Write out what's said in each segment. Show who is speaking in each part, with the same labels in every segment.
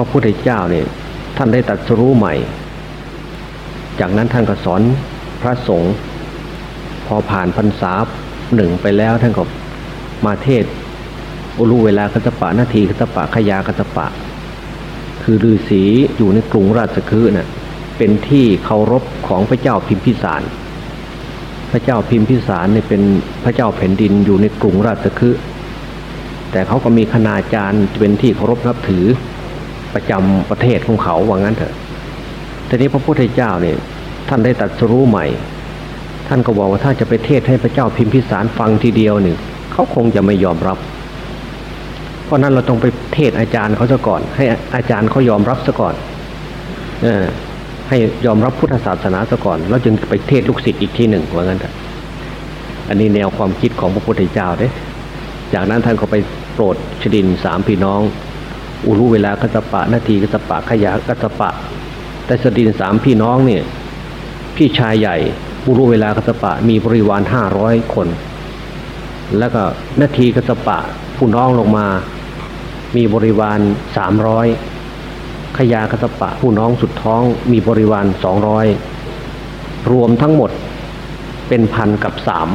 Speaker 1: พระพุทธเจ้าเนี่ยท่านได้ตรัสรู้ใหม่ จากนั้นท่านก็สอนพระสงฆ์พอผ่านพรรษาหนึ่งไปแล้วท่านก็มาเทศอุรุเวลากัสปะนาทีกัสปะขยากัสปะ คือฤาษีอยู่ในกรุงราชคฤห์น่ะเป็นที่เคารพของพระเจ้าพิมพิสาร พระเจ้าพิมพิสารเนี่ยเป็นพระเจ้าแผ่นดินอยู่ในกรุงราชคฤห์แต่เขาก็มีคณาจารย์เป็นที่เคารพนับถือ ประจำประเทศของเขาว่างั้นเถอะทีนี้พระพุทธเจ้าเนี่ยท่านได้ตรัสรู้ใหม่ ท่านก็บอกว่าถ้าจะไปเทศให้พระเจ้าพิมพิสารฟังทีเดียวเนี่ยเขาคงจะไม่ยอมรับ เพราะนั้นเราต้องไปเทศอาจารย์เขาซะก่อน ให้อาจารย์เขายอมรับซะก่อน เออให้ยอมรับพุทธศาสนาซะก่อน แล้วจึงไปเทศลูกศิษย์อีกทีหนึ่งว่างั้นเถอะอันนี้แนวความคิดของพระพุทธเจ้าเด้ จากนั้นท่านก็ไปโปรดชดินสามพี่น้อง อุรุเวลากัสปะ นาทีกัสปะขยะกัสปะ แต่ชดินสามพี่น้องเนี่ย พี่ชายใหญ่อุรุเวลากัสปะมีบริวารห้าร้อยคน แล้วก็นาทีกัสปะผู้น้องลงมา มีบริวารสามร้อยขยากัสปะผู้น้องสุดท้องมีบริวารสองร้อยรวมทั้งหมดเป็นพันกับสาม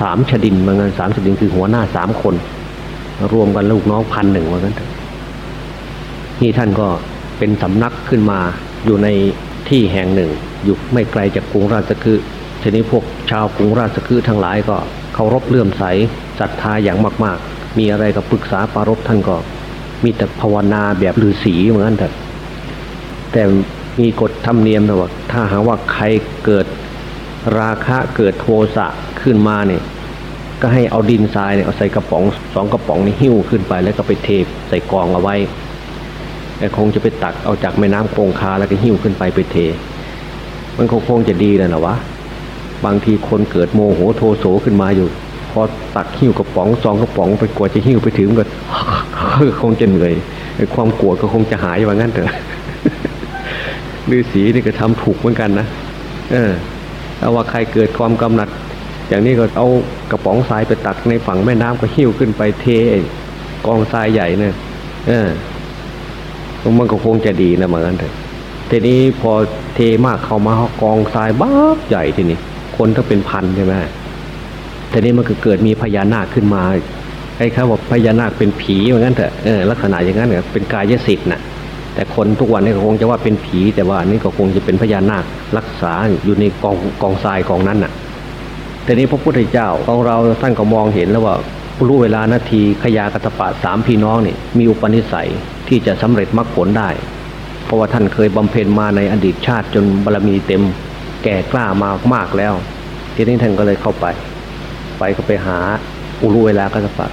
Speaker 1: สามชดินเหมือนกันสามชดินคือหัวหน้าสามคน รวมกันลูกน้องพันหนึ่งเหมือนกัน นี่ท่านก็เป็นสำนักขึ้นมาอยู่ในที่แห่งหนึ่ง อยู่ไม่ไกลจากกรุงราชคฤห์ทีนี้พวกชาวกรุงราชคฤห์ทั้งหลายก็เคารพเลื่อมใสศรัทธาอย่างมาก ๆ มีอะไรก็ปรึกษาปรารบท่านก็ มีแต่ภาวนาแบบฤาษีเหมือนกันเถอะแต่มีกฎธรรมเนียมนะว่าถ้าหากว่าใครเกิดราคะเกิดโทสะขึ้นมาเนี่ยก็ให้เอาดินทรายเนี่ยเอาใส่กระป๋องสองกระป๋องนี่หิ้วขึ้นไปแล้วก็ไปเทใส่กองเอาไว้ คงจะไปตักเอาจากแม่น้ำคงคาแล้วก็หิ้วขึ้นไปไปเท มันคงคงจะดีแล้วนะวะบางทีคนเกิดโมโหโทโสขึ้นมาอยู่ พอตักหิ้วกระป๋องสองกระป๋องไปกว่าจะหิ้วไปถึงก็คงจะเหนื่อยความกลัวก็คงจะหายว่างั้นเถอะฤาษีนี่ก็ทำถูกเหมือนกันนะเออถ้าว่าใครเกิดความกำหนัด อย่างนี้ก็เอากระป๋องทรายไปตักในฝั่งแม่น้ำก็หิ้วขึ้นไปเทกองทรายใหญ่เนี่ยเออ มันก็คงจะดีนะเหมือนกันเถอะทีนี้พอเทมากเข้ามากองทรายบ้าใหญ่ทีนี้คนถ้าเป็นพันใช่ไหมทีนี้มันก็เกิดมีพญานาคขึ้นมาไอ้เขาบอกพญานาคเป็นผีเหมือนกันเถอะเออลักษณะอย่างนั้นเนี่ยเป็นกายสิทธิ์น่ะแต่คนทุกวันนี้ก็คงจะว่าเป็นผี แต่ว่านี่ก็คงจะเป็นพญานาครักษาอยู่ในกองกองทรายกองนั้นน่ะแต่นี้พระพุทธเจ้าของเราท่านก็มองเห็นแล้วว่ารู้เวลานาทีขยากตปะสามพี่น้องนี่มีอุปนิสัย ที่จะสำเร็จมรรคผลได้ เพราะว่าท่านเคยบำเพ็ญมาในอดีตชาติจนบารรมีเต็มแก่กล้ามามากแล้ว ทีนี้ท่านก็เลยเข้าไป ไปก็ไปหาอุรุเวลากัสปะ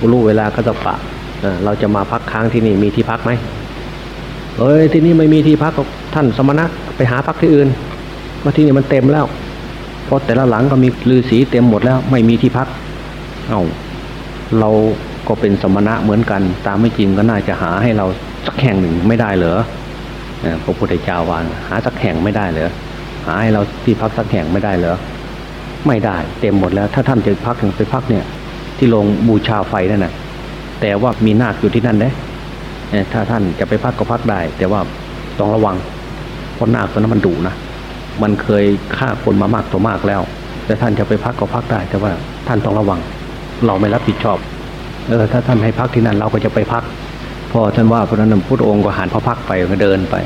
Speaker 1: อุรุเวลากัสปะเราจะมาพักค้างที่นี่มีที่พักไหมเอ้ยที่นี่ไม่มีที่พักท่านสมณะไปหาพักที่อื่นมาที่นี่มันเต็มแล้ว เพราะแต่ละหลังก็มีฤาษีเต็มหมดแล้ว ไม่มีที่พัก เอา้าเรา ก็เป็นสมณะเหมือนกัน ตามไม่จริงก็น่าจะหาให้เราสักแห่งหนึ่งไม่ได้เหรอพระพุทธเจ้าวานหาสักแห่งไม่ได้เหรอหาให้เราที่พักสักแห่งไม่ได้เหรอไม่ได้ เต็มหมดแล้ว ถ้าท่านจะพักถึงไปพักเนี่ย ที่ลงบูชาไฟนั่นนะแต่ว่ามีนาคอยู่ที่นั่นเด้ถ้าท่านจะไปพักก็พักได้ แต่ว่าต้องระวังเพราะนาคตัวนั้นมันดุนะมันเคยฆ่าคนมามากตัวมากแล้ว แต่ท่านจะไปพักก็พักได้ แต่ว่าท่านต้องระวัง เราไม่รับผิดชอบ เออถ้าท่านให้พักที่นั่นเราก็จะไปพัก พอท่านว่าพระนั้นพุทธองค์ก็หันพระพักไปก็เดินไป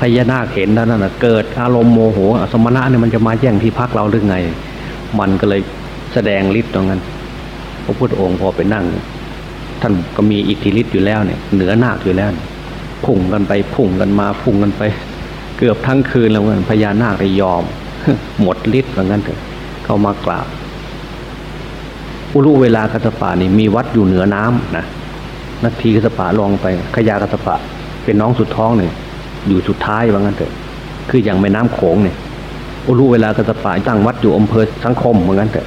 Speaker 1: พญานาคเห็นแล้วนั่นนะเกิดอารมณ์โมโหสมณะเนี่ยมันจะมาแย่งที่พักเราหรือไง มันก็เลยแสดงฤทธิ์ตรงนั้น พระพุทธองค์พอไปนั่ง ท่านก็มีอิทธิฤทธิ์อยู่แล้วเนี่ยเหนือนาคอยู่แล้วพุ่งกันไปพุ่งกันมาพุ่งกันไป เกือบทั้งคืนแล้วเงินพญานาคได้ยอม หมดฤทธิ์เหมือนกันเถอะเข้ามากราบ อุรุเวลากัสปะนี่มีวัดอยู่เหนือน้ำนะนาทีกัสปะลองไปขยากัสปะ เป็นน้องสุดท้องเนี่ยอยู่สุดท้ายว่างั้นเถอะ คืออย่างแม่น้ำโขงเนี่ยอุรุเวลากัสปะตั้งวัดอยู่อำเภอสังคมเหมือนกันเถอะ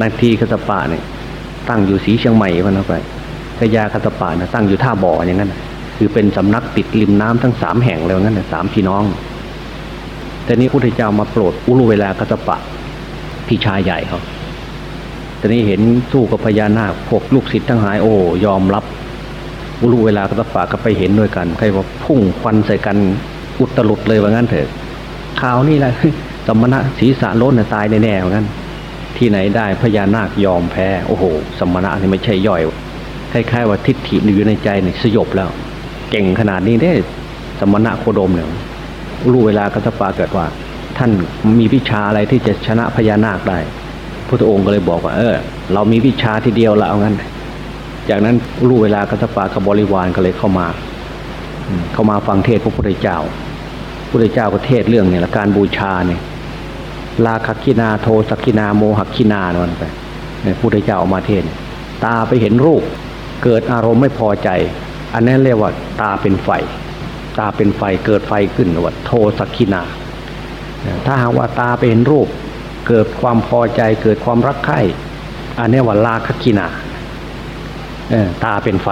Speaker 1: นาทีกัสปะเนี่ยตั้งอยู่สีเชียงใหม่พันไปขยากัสปะนะตั้งอยู่ท่าบ่ออย่างนั้นคือเป็นสำนักติดริมน้ำทั้งสามแห่งเลยงั้นสามพี่น้องแต่นี้พุทธเจ้ามาโปรดอุรุเวลากัสปะพี่ชายใหญ่เขา ต่นี้เห็นสู้กับพญานาคพวกลูกศิษย์ทั้งหลายโอ้ยอมรับรู้เวลาก็ตฝากก็ไปเห็นด้วยกัน ใครว่าพุ่งควันใส่กันอุตลุดเลยว่างั้นเถอะข่าวนี่แหละสมณะศีรษะโล้นตายแน่ๆว่างั้น ที่ไหนได้พญานาคยอมแพ้ โอ้โห สมณะนี่ไม่ใช่ย่อยคล้ายๆว่าทิฏฐิอยู่ในใจเนี่ยสยบแล้ว เก่งขนาดนี้ได้สมณะโคดมเนี่ยรู้เวลากัสปาเกิดว่า ท่านมีวิชาอะไรที่จะชนะพญานาคได้ พระองค์ก็เลยบอกว่า เออ เรามีวิชาทีเดียวละเอางั้น จากนั้นรู้เวลากัสปากับบริวารก็เลยเข้ามา เข้ามาฟังเทศพระพุทธเจ้าพระพุทธเจ้าก็เทศเรื่องเนี่ยละการบูชาเนี่ยลาคคินาโทสักินาโมหคินานั่นไปเนี่ยพุทธเจ้าออกมาเทศน์ตาไปเห็นรูป เกิดอารมณ์ไม่พอใจ อันนั้นเรียกว่า ตาเป็นไฟ ตาเป็นไฟเกิดไฟขึ้นว่าโทสัคคินา ถ้าหากว่าตาไปเห็นรูป เกิดความพอใจเกิดความรักใคร่อันนี้ว่าราคัคคินาเออตาเป็นไฟ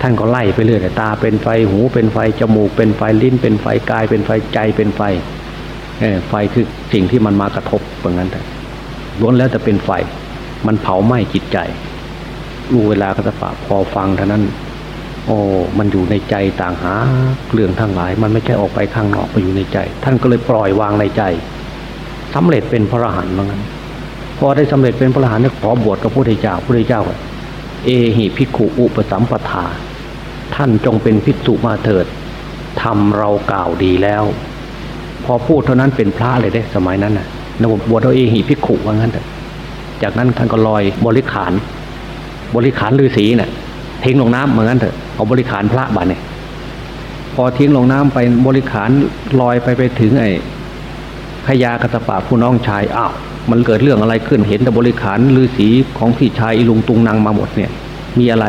Speaker 1: ท่านก็ไล่ไปเรื่อยตาเป็นไฟหูเป็นไฟจมูกเป็นไฟลิ้นเป็นไฟกายเป็นไฟใจเป็นไฟเออไฟคือสิ่งที่มันมากระทบเหมือนกันแต่ล้วนแล้วแต่เป็นไฟ มันเผาไหม้จิตใจรู้เวลาก็จะปะพอฟังเท่านั้น โอ้มันอยู่ในใจต่างหาเรื่องทั้งหลาย มันไม่ใช่ออกไปข้างนอกไปอยู่ในใจ ท่านก็เลยปล่อยวางในใจ สำเร็จเป็นพระอรหันต์เหมือนกันพอได้สำเร็จเป็นพระอรหันต์เนี่ยขอบวชกับพระพุทธเจ้าพระพุทธเจ้า เอหิภิกขุอุปสัมปทา ท่านจงเป็นภิกษุมาเถิดทำเรากล่าวดีแล้ว พอพูดเท่านั้นเป็นพระเลยได้สมัยนั้นนะนบบวชเอาเอหิภิกขุว่างั้นเถอะจากนั้นท่านก็ลอยบริขาร บริขารฤาษีเนี่ยทิ้งลงน้ำเหมือนกันเถอะเอาบริขารพระบาเนี่ยพอทิ้งลงน้ำไปบริขารลอยไปไปถึงไอ้ พญากระตปาผู้น้องชายอ้าวมันเกิดเรื่องอะไรขึ้นเห็นแต่บริขารฤาษีของพี่ชายอีลุงตุงนางมาหมดเนี่ย มีอะไร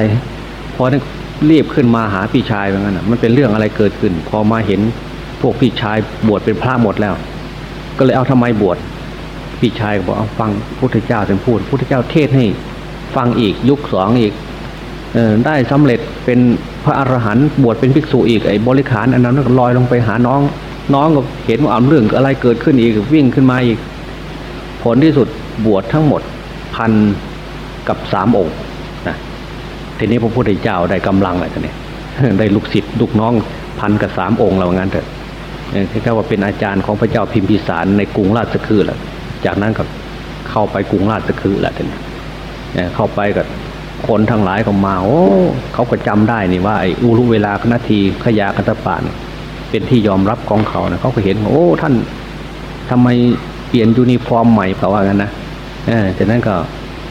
Speaker 1: พอนั้นรีบขึ้นมาหาพี่ชายเหมือนกันนะมันเป็นเรื่องอะไรเกิดขึ้น พอมาเห็นพวกพี่ชายบวชเป็นพระหมดแล้ว ก็เลยเอาทำไมบวชพี่ชายบอกเอาฟังพุทธเจ้าเป็นพูดพุทธเจ้าเทศให้ ฟังอีกยุคสองอีกออได้สำเร็จเป็นพระอรหันต์บวชเป็นภิกษุอีกไอ้บริขารอันนั้นก็ลอยลงไปหาน้อง น้องก็เห็นว่าเอาเรื่องอะไรเกิดขึ้นอีกวิ่งขึ้นมาอีก ผลที่สุดบวชทั้งหมดพันกับสามองค์นะทีนี้พระพุทธเจ้าได้กำลังอะไรทีนี้ได้ลูกศิษย์ลูกน้องพันกับสามองค์เรางั้นเถอะที่เขาว่าเป็นอาจารย์ของพระเจ้าพิมพิสารในกรุงราชคฤห์แหละจากนั้นก็เข้าไปกรุงราชคฤห์แหละทีนี้เข้าไปกับคนทั้งหลายก็มาโอ้เขาก็จำได้นี่ว่าไอ้อุรุเวลาคณทีขยาคัตปาน เป็นที่ยอมรับของเขานะเขาก็เห็นโอ้ท่านทำไมเปลี่ยนยูนิฟอร์มใหม่เปล่าว่ากันนะเออจากนั้นก็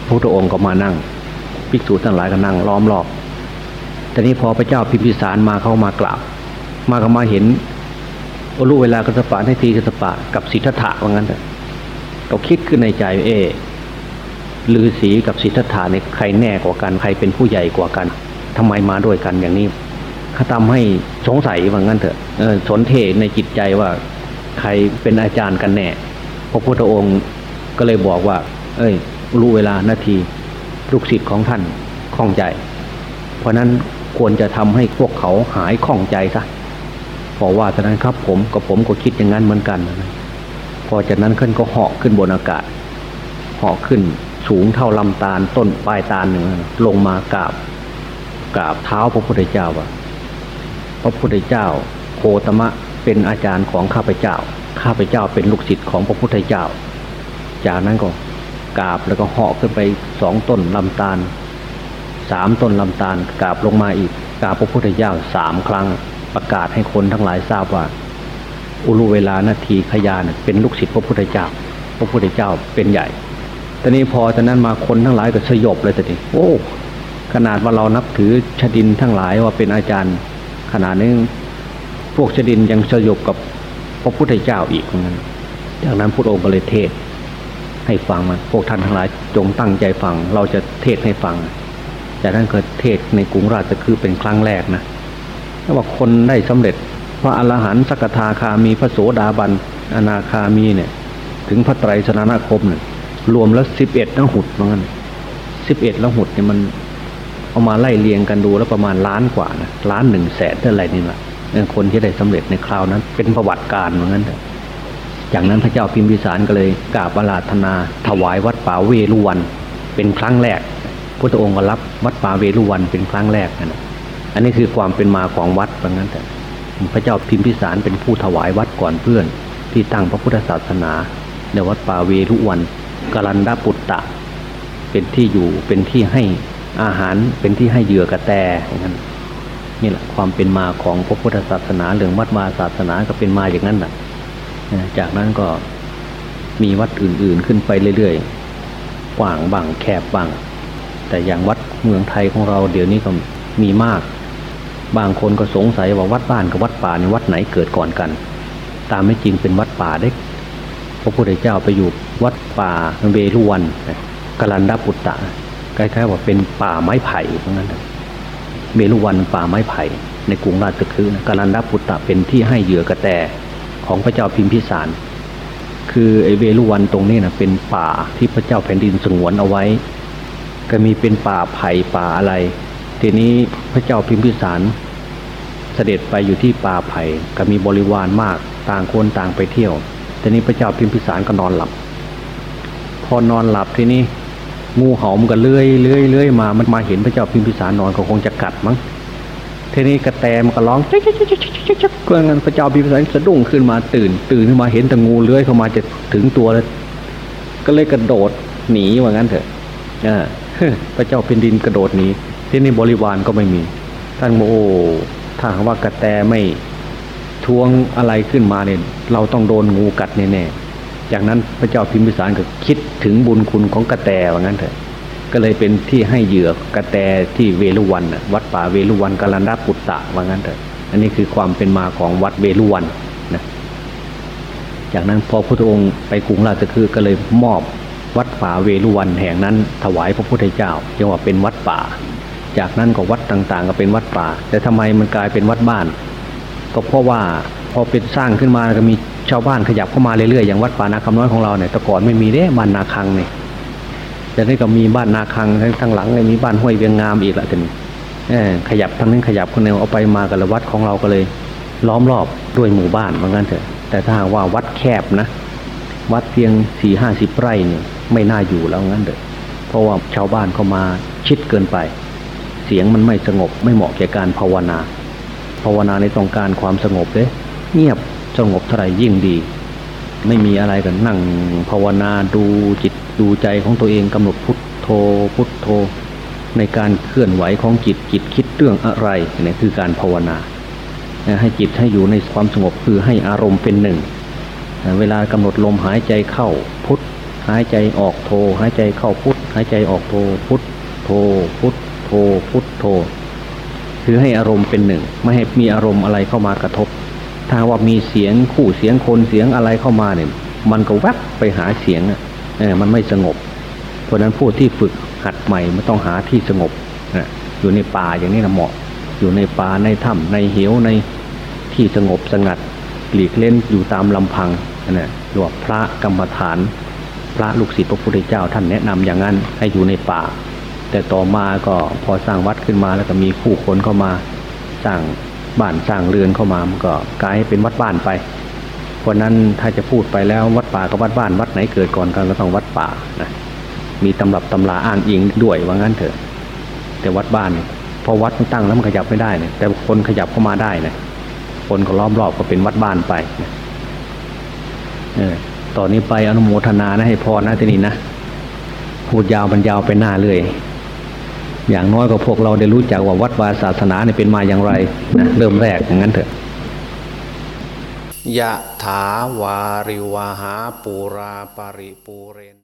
Speaker 1: พระพุทธองค์ก็มานั่งภิกษุทั้งหลายก็นั่งล้อมรอบแต่นี้พอพระเจ้าพิมพิสารมาเข้ามากราบมาก็มาเห็นอุรุเวลาคัตปานให้ทีคัตปะกับสิทธัตถะว่างั้นเถอะก็คิดขึ้นในใจเอฤาษีกับสิทธัตถะเนี่ยใครแน่กว่ากันใครเป็นผู้ใหญ่กว่ากันทำไมมาด้วยกันอย่างนี้ เขาทำให้สงสัยว่างั้นเถอะสนเทในจิตใจว่าใครเป็นอาจารย์กันแน่ พระพุทธองค์ก็เลยบอกว่า เอ้ย รู้เวลานาที ลูกศิษย์ของท่านข้องใจ เพราะนั้นควรจะทำให้พวกเขาหายข้องใจซะพอว่าฉะนั้นครับผมกับผมก็คิดอย่างนั้นเหมือนกันนะพอจากนั้นขึ้นก็เหาะขึ้นบนอากาศเหาะขึ้นสูงเท่าลำตาลต้นปลายตาลหนึ่งลงมากราบกราบเท้าพระพุทธเจ้าว่า พระพุทธเจ้า โคตมะเป็นอาจารย์ของข้าพเจ้า ข้าพเจ้าเป็นลูกศิษย์ของพระพุทธเจ้า จากนั้นก็กราบแล้วก็เหาะขึ้นไปสองต้นลำตาลสามต้นลำตาลกราบลงมาอีกกราบพระพุทธเจ้าสามครั้งประกาศให้คนทั้งหลายทราบว่า อุรุเวลานาทีขยานเป็นลูกศิษย์พระพุทธเจ้า พระพุทธเจ้าเป็นใหญ่ตอนนี้พอจากนั้นมาคนทั้งหลายก็สยบเลยแต่ทีโอ้ขนาดว่าเรานับถือชดินทั้งหลายว่าเป็นอาจารย์ ขนาดนี้พวกชดินยังสยบกับพระพุทธเจ้าอีกเหมือนกันจากนั้นพระองค์ก็เลยเทศ ให้ฟังมันพวกท่านทั้งหลายจงตั้งใจฟัง เราจะเทศให้ฟัง จากนั้นเกิดเทศในกรุงราชคือเป็นครั้งแรกนะถ้าว่าคนได้สำเร็จพระอรหันต์สกทาคามีพระโสดาบันอนาคามีเนี่ย ถึงพระไตรสนาคมเนี่ยรวมแล้วสิบเอ็ดละหุดเหมือนกันสิบเอ็ดละหุดเนี่ยมัน เอามาไล่เรียงกันดูแล้วประมาณล้านกว่านะล้านหนึ่งแสนเท่าไรนี่แหละคนที่ได้สำเร็จในคราวนั้น เป็นประวัติการเหมือนกันจากนั้นพระเจ้าพิมพิสารก็เลยกราบอาราธนา ถวายวัดป่าเวรุวัน เป็นครั้งแรกพุทธองค์ก็รับวัดป่าเวรุวันเป็นครั้งแรกนะอันนี้คือความเป็นมาของวัดเพราะงั้นแต่พระเจ้าพิมพิสารเป็นผู้ถวายวัดก่อนเพื่อน ที่ตั้งพระพุทธศาสนาในวัดป่าเวรุวันกรันดาปุตตะ เป็นที่อยู่เป็นที่ให้ อาหารเป็นที่ให้เหยื่อกระแตอย่างนั้นนี่แหละความเป็นมาของพระพุทธศาสนาเรื่องวัดวาศาสนาก็เป็นมาอย่างนั้นแหละจากนั้นก็มีวัดอื่นๆขึ้นไปเรื่อยๆกว้างบังแคบบังแต่อย่างวัดเมืองไทยของเราเดี๋ยวนี้ก็มีมาก บางคนก็สงสัยว่าวัดบ้านกับวัดป่าในวัดไหนเกิดก่อนกัน ตามไม่จริงเป็นวัดป่าเด็กพระพุทธเจ้าไปอยู่วัดป่าเวรุวันกรันดาปุตตะ คล้ายๆว่าเป็นป่าไม้ไผ่เพราะงั้นเวรุวันป่าไม้ไผ่ ในกรุงราชคฤห์กรันดาปุตตะเป็นที่ให้เหยื่อกระแตของพระเจ้าพิมพิสาร คือไอเวรุวันตรงนี้นะเป็นป่าที่พระเจ้าแผ่นดินสงวนเอาไว้ ก็มีเป็นป่าไผ่ป่าอะไร ทีนี้พระเจ้าพิมพิสารเสด็จไปอยู่ที่ป่าไผ่ก็มีบริวารมากต่างคนต่างไปเที่ยว ทีนี้พระเจ้าพิมพิสารก็นอนหลับ พอนอนหลับทีนี้ งูเห่ามันก็เลื้อยเลื้อยเลื้อยมา มันมาเห็นพระเจ้าพิมพิสารนอนก็คงจะกัดมั้งทีนี้กระแตมันก็ร้องจ๊กจ๊กจ๊กจ๊กจ๊กจ๊กเพื่อนกันพระเจ้าพิมพิสารสะดุ้งขึ้นมาตื่น ตื่นขึ้นมาเห็นแต่งูเลื้อยเข้ามาจะถึงตัวแล้วก็เลยกระโดดหนีว่างั้นเถอะอพระเจ้าเป็นดินกระโดดหนีที่นี่บริวารก็ไม่มี ท่านบอกโอ้ถ้าว่ากระแตไม่ทวงอะไรขึ้นมาเนี่ยเราต้องโดนงูกัดแน่ๆ จากนั้นพระเจ้าพิมพิสารก็คิดถึงบุญคุณของกระแตว่างั้นเถอะ ก็เลยเป็นที่ให้เหยื่อกระแตที่เวลุวันวัดป่าเวลุวันกาลันดาปุตตะว่างั้นเถอะ อันนี้คือความเป็นมาของวัดเวลุวันนะ จากนั้นพอพระพุทธองค์ไปกรุงราชคฤห์ก็เลยมอบวัดป่าเวลุวันแห่งนั้น ถวายพระพุทธเจ้าเรียกว่าเป็นวัดป่า จากนั้นก็วัดต่างๆ ก็เป็นวัดป่า แต่ทำไมมันกลายเป็นวัดบ้าน ก็เพราะว่าพอเป็นสร้างขึ้นมาก็มี ชาวบ้านขยับเข้ามาเรื่อยๆอย่างวัดป่านาคำน้อยของเราเนี่ยแต่ก่อนไม่มีเด้บ้านนาคังเนี่ยแต่นี่ก็มีบ้านนาคังทั้งทางหลังเลยมีบ้านห้วยเวียงงามอีกละทีนี้ขยับทั้งนั้นขยับคนเดียวเอาไปมากันละวัดของเราก็เลย ล้อมรอบด้วยหมู่บ้านเหมือนกันเถอะ แต่ถ้าว่าวัดแคบนะ วัดเพียงสี่ห้าสิบไร่เนี่ยไม่น่าอยู่แล้วงั้นเถอะเพราะว่าชาวบ้านเข้ามาชิดเกินไป เสียงมันไม่สงบไม่เหมาะแก่การภาวนา ภาวนาในต้องการความสงบเลยเงียบ สงบเท่าไหร่ยิ่งดี ไม่มีอะไรกันนั่งภาวนาดูจิตดูใจของตัวเองกำหนดพุทโธพุทโธ ในการเคลื่อนไหวของจิตจิตคิดเรื่องอะไรเนี่ยคือการภาวนาให้จิตให้อยู่ในความสงบคือให้อารมณ์เป็นหนึ่ง เวลากำหนดลมหายใจเข้าพุทหายใจออกโทหายใจเข้าพุทหายใจออกโทพุทโทพุทโทพุทโท คือให้อารมณ์เป็นหนึ่ง ไม่ให้มีอารมณ์อะไรเข้ามากระทบ ถ้าว่ามีเสียงคู่เสียงคนเสียงอะไรเข้ามาเนี่ย มันก็แวบไปหาเสียงอะเออมันไม่สงบ เพราะนั้นผู้ที่ฝึกหัดใหม่ไมันต้องหาที่สงบนะอยู่ในป่าอย่างนี้นะเหมาะ อยู่ในป่าในถ้ำในเหวในที่สงบสงัดหลีกเล่นอยู่ตามลำพังนะหรือว่าพระกรรมฐาน พระลูกศิษย์พระพุทธเจ้า ท่านแนะนำอย่างนั้นให้อยู่ในป่า แต่ต่อมาก็พอสร้างวัดขึ้นมาแล้วก็มีผู้คนเข้ามาสร้าง บ้านสร้างเรือนเข้ามามันก็กลายเป็นวัดบ้านไป เพราะนั้นถ้าจะพูดไปแล้ววัดป่ากับวัดบ้านวัดไหนเกิดก่อนกันก็ต้องวัดป่านะมีตำรับตำราอ้างอิงด้วยว่างั้นเถอะ แต่วัดบ้านเนี่ยพอวัดมันตั้งแล้วมันขยับไม่ได้เนี่ยแต่คนขยับเข้ามาได้เนี่ยคนก็ล้อมรอบก็เป็นวัดบ้านไปนะเออต่อนนี้ไปอนุโมทนานะให้พรนะทีนี้นะพูดยาวบรรยาวไปหน้าเลย อย่างน้อยก็พวกเราได้รู้จักว่าวัดวาศาสนาเนี่ยเป็นมาอย่างไรนะเริ่มแรกอย่างนั้นเถอะ
Speaker 2: ยะถาวาริวหาปูราปริปูเรน